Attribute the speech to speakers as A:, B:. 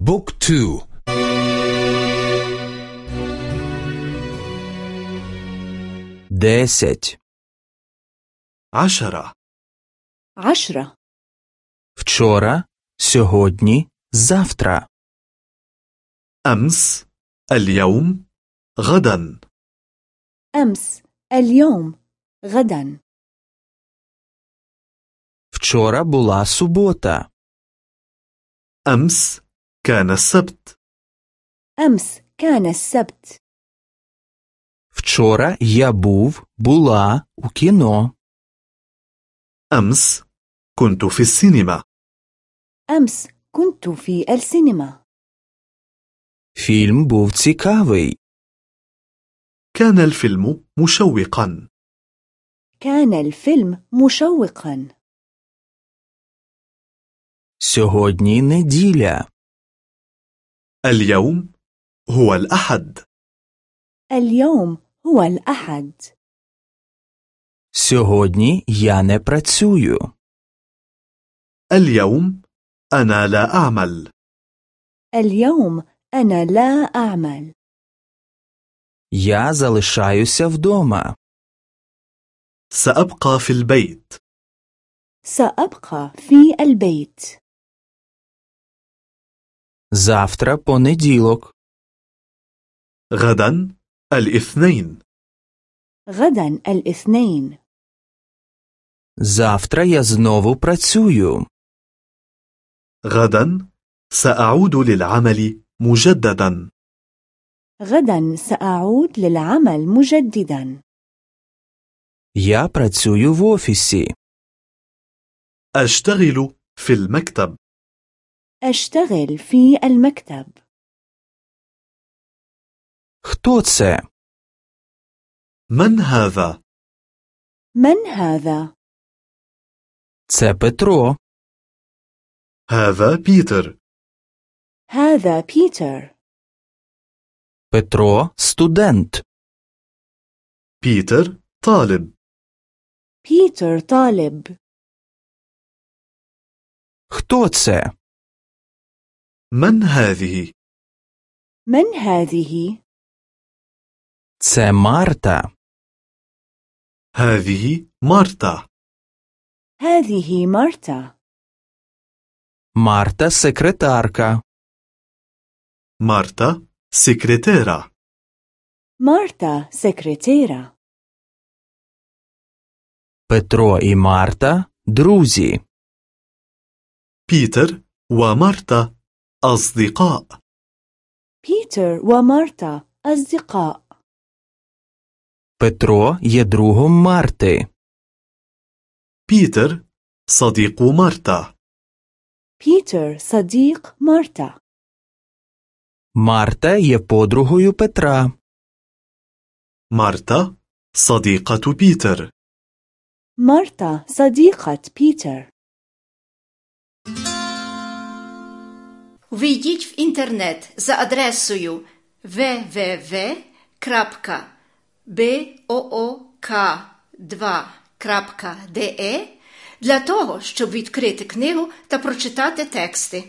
A: بوك تو ديست
B: عشرة
C: عشرة
A: вчора, сьогодні, زافترا
B: أمس, اليوم, غدا.
C: أمس, اليوم, غدا.
A: вчора була субота.
B: أمس, كان السبت
C: أمس كان السبت
A: Вчора я був, була у кіно.
B: أمس كنت في السينما
C: أمس كنت في السينما
A: Фільм був цікавий.
B: كان الفيلم مشوقا
C: كان الفيلم مشوقا
A: Сьогодні неділя.
B: اليوم هو الأحد
C: اليوم هو الأحد
A: Сьогодні я не працюю.
B: اليوم أنا لا أعمل
C: اليوم أنا لا أعمل
A: Я залишаюся вдома.
B: سأبقى في البيت
C: سأبقى في البيت
A: Завтра понеділок.
B: غدا الاثنين
C: غدا الاثنين
A: Завтра я знову працюю.
B: غدا سأعود للعمل مجددا
C: غدا سأعود للعمل مجددا
A: Я працюю в офісі.
B: أشتغل في المكتب
C: أشتغل في المكتب
A: Хто це?
B: من هذا؟
C: من هذا؟
A: Це Петро.
B: هذا بيتر
C: هذا بيتر
A: Петро студент.
B: بيتر طالب
C: بيتر طالب
A: Хто це?
B: من هذه؟
C: من هذه؟
A: Це Марта.
B: هذه مارتا
C: هذه مارتا
A: Марта секретарка.
B: مارتا سكرتيرة
C: مارتا سكرتيرة
A: Петро і Марта друзі.
B: بيتر ومارتا أصدقاء
C: بيتر ومارتا أصدقاء
A: Петро є другом Марти.
B: بيتر صديق مارتا
C: بيتر صديق مارتا
A: Марта є подругою Петра.
B: مارتا صديقة بيتر
C: مارتا صديقة بيتر
D: Ввійдіть в інтернет за адресою www.book2.de для того, щоб відкрити книгу та прочитати тексти.